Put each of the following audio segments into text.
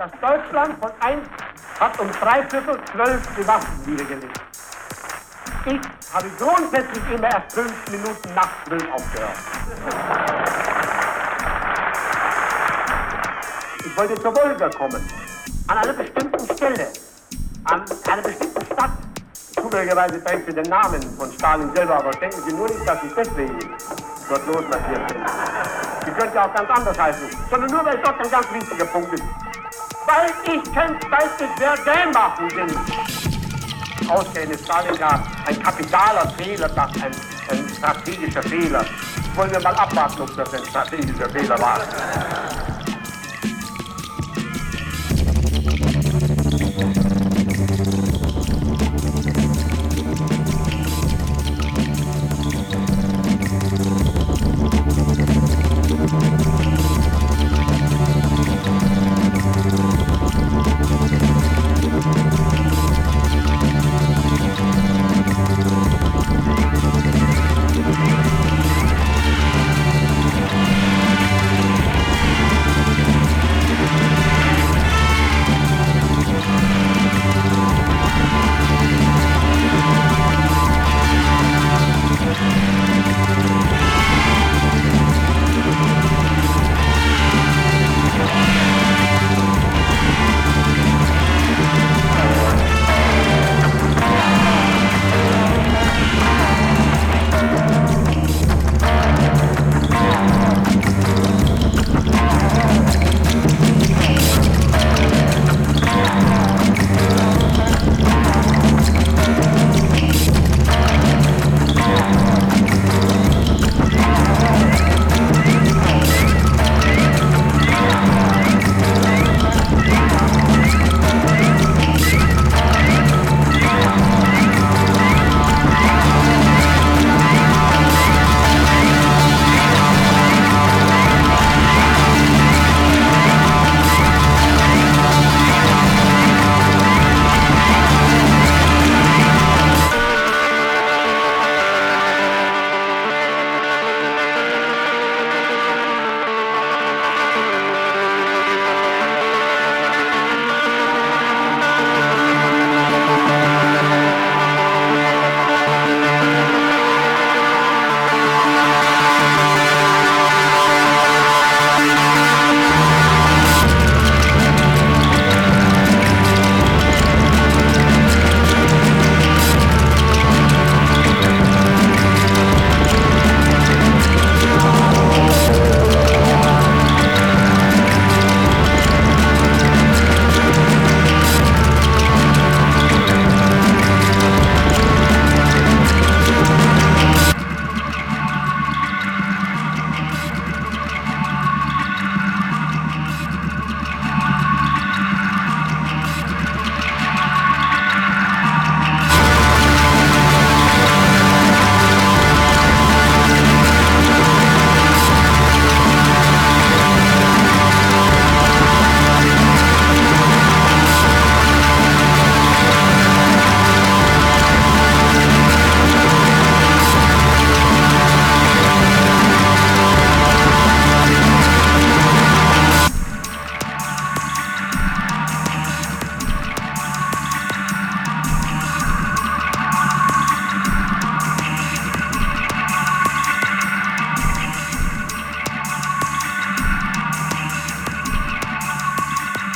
dass Deutschland von 1 hat um drei Viertel zwölf die Waffen niedergelegt. Ich habe grundsätzlich immer erst fünf Minuten nach zwölf aufgehört. Ich wollte zur Wolga kommen. An einer bestimmten Stelle. An einer bestimmten Stadt. Zufälligerweise trägt sie den Namen von Stalin selber, aber denken Sie nur nicht, dass ich deswegen dort losmarschiert bin. Sie könnte auch ganz anders heißen, sondern nur, weil dort ein ganz wichtiger Punkt ist. Weil ich kennzeichnet, wer Gämwaffen sind. Ausgerechnet Stalingrad, ein kapitaler Fehler, das ein, ein strategischer Fehler. Wollen wir mal abwarten, ob das ein strategischer Fehler war.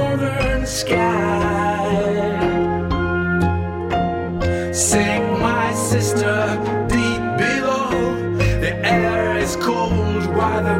northern sky. Sing, my sister, deep below. The air is cold while the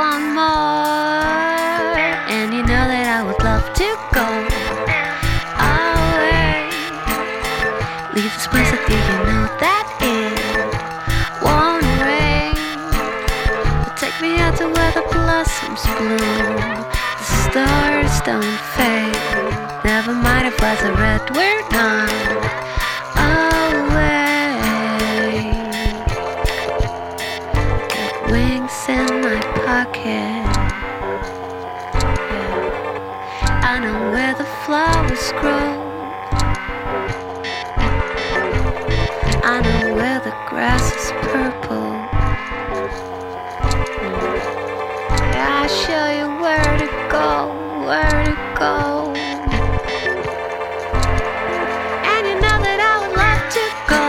Want more, and you know that I would love to go away. Leave this place with you, you know that it won't rain. Take me out to where the blossoms bloom. The stars don't fade. Never mind if lights are red, we're not go. And you know that I would love to go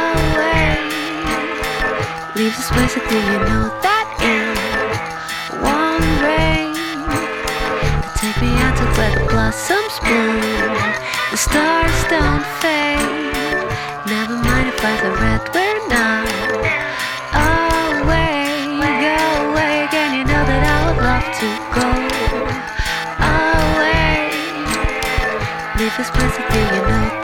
away. Leave this place with you, you know that it won't rain. Take me out to where the blossoms bloom. The stars don't fade. Never mind if I are red, we're not This place with you, you know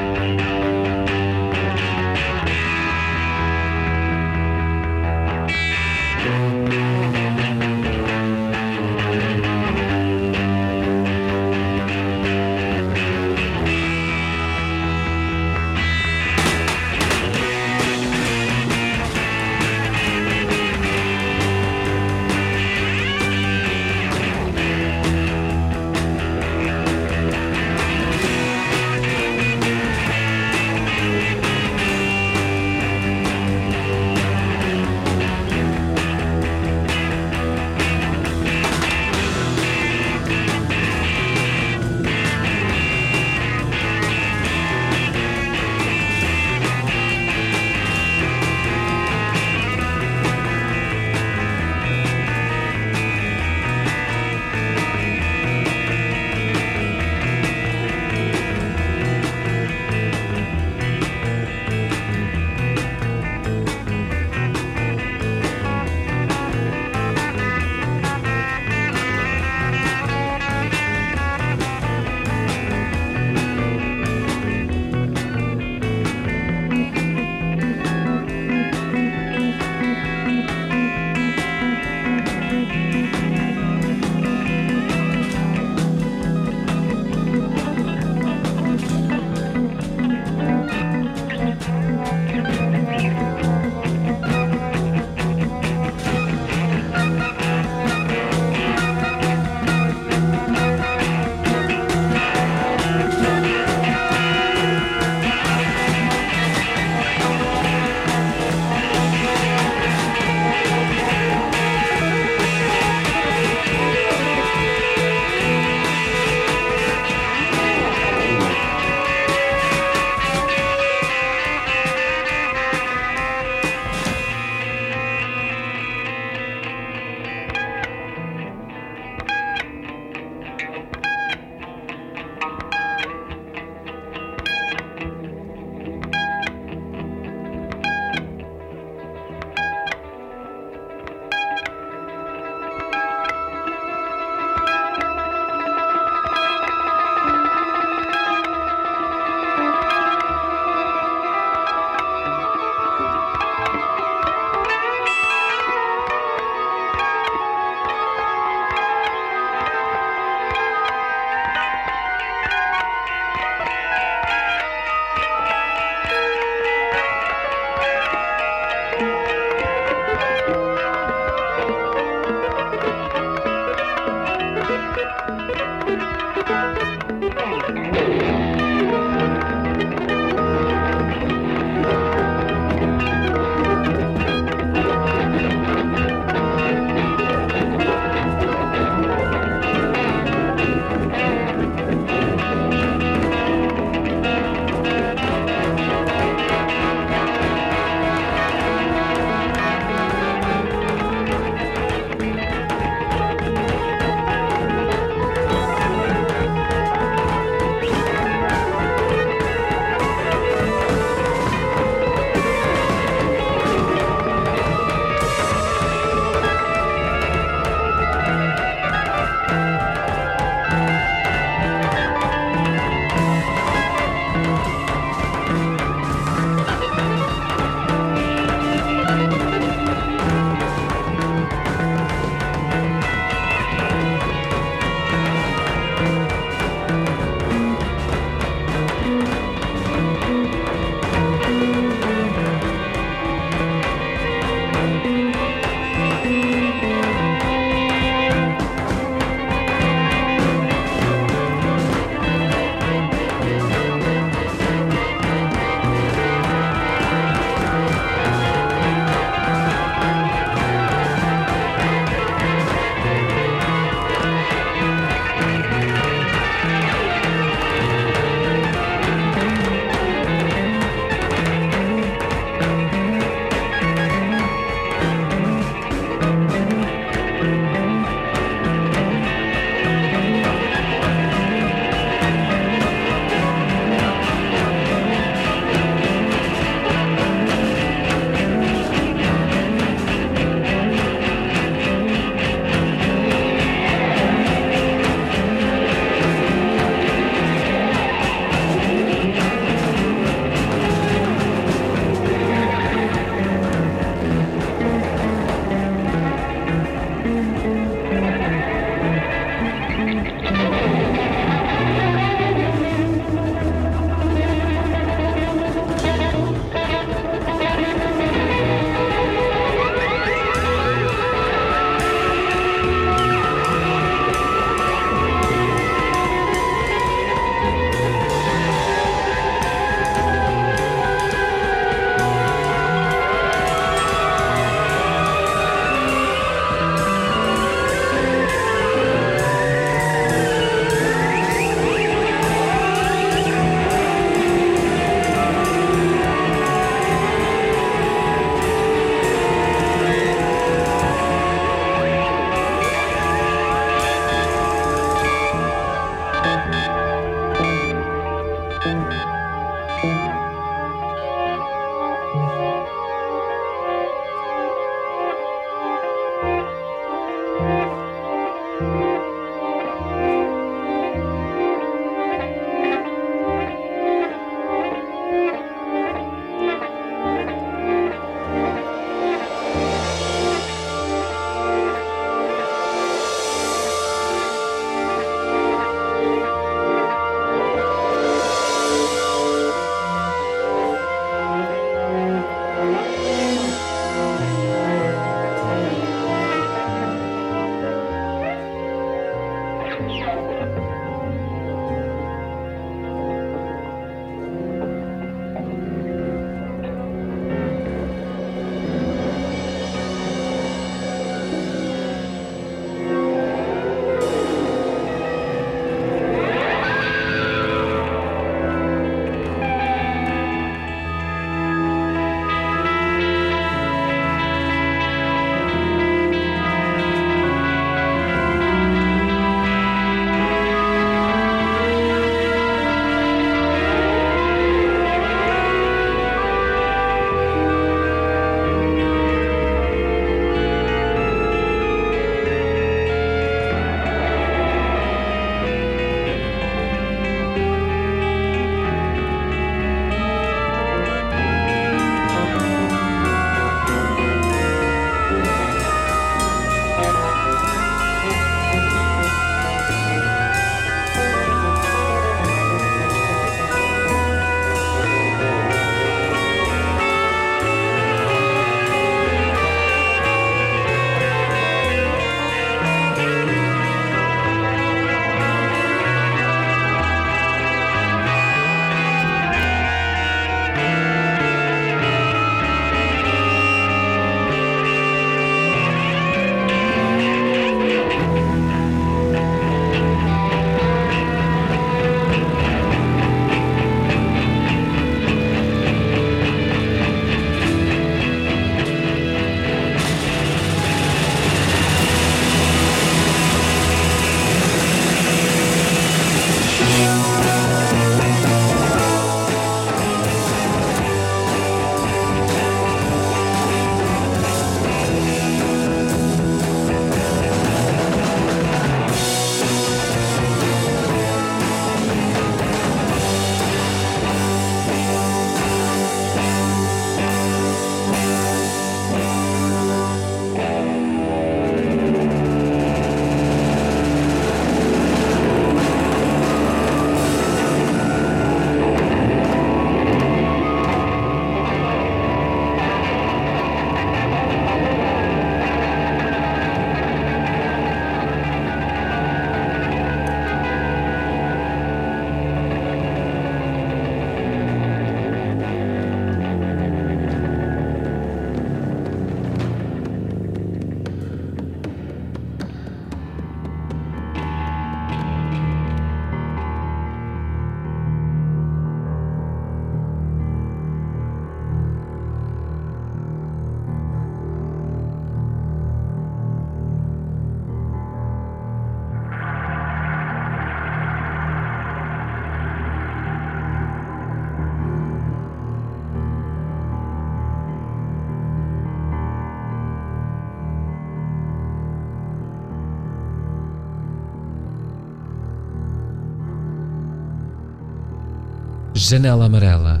Janela Amarela.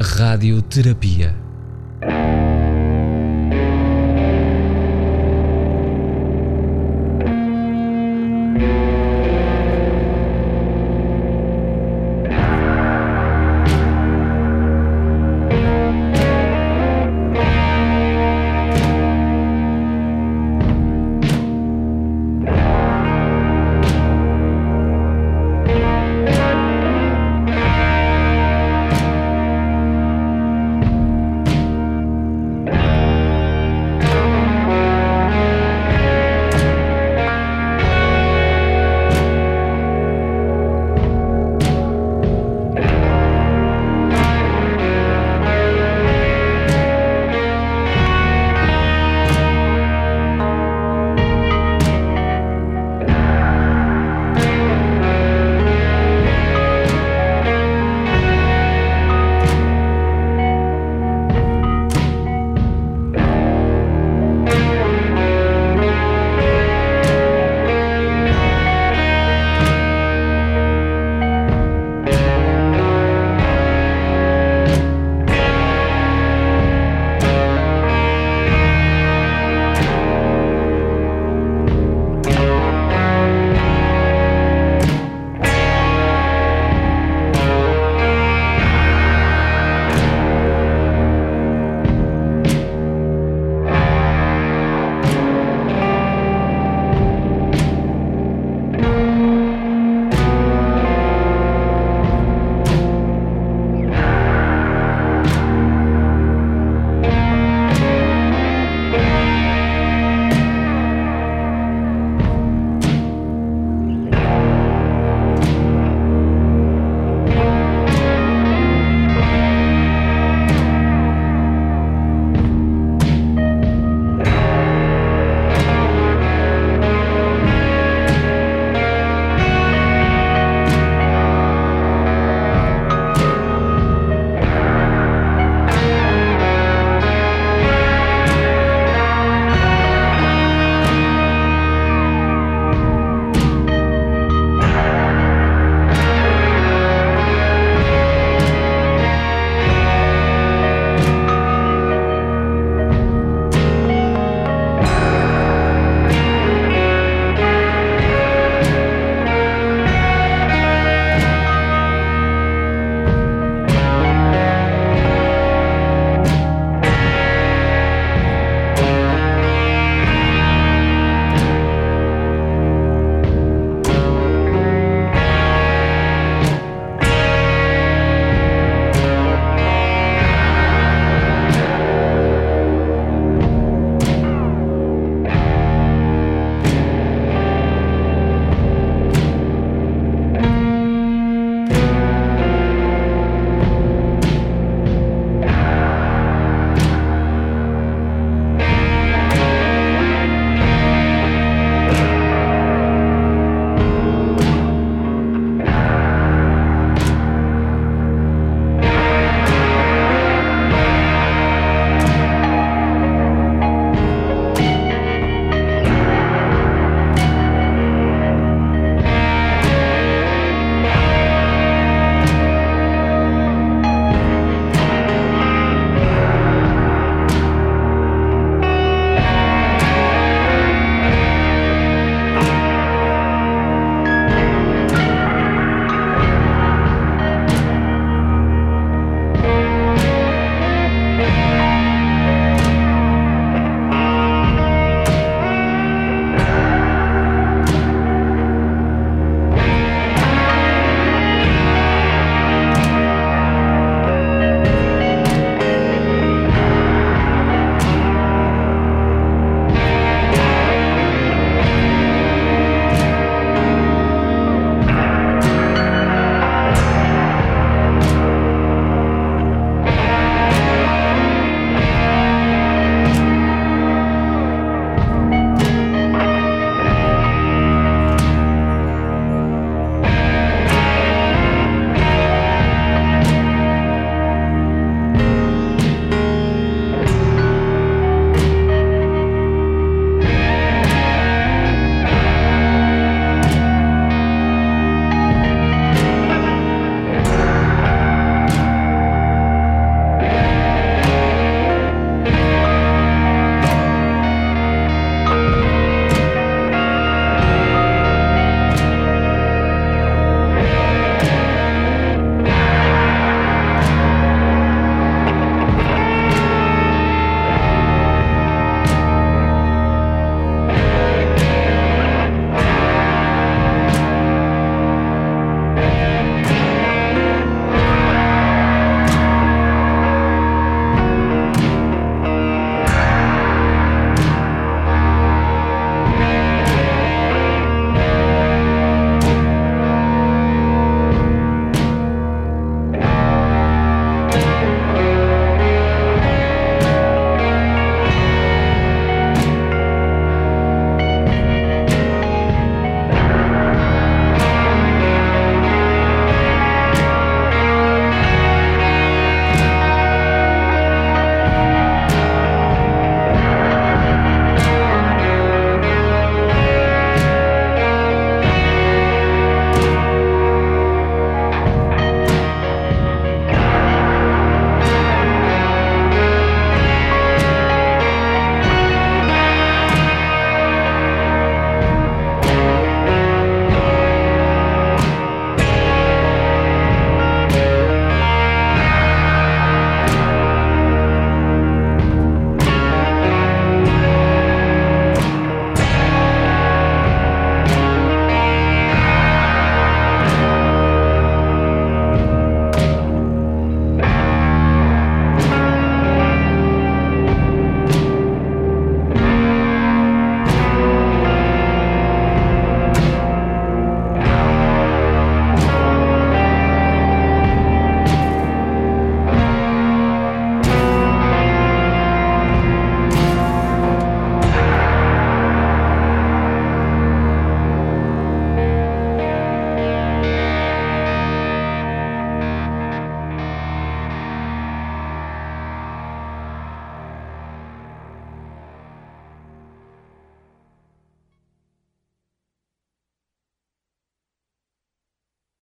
Radioterapia.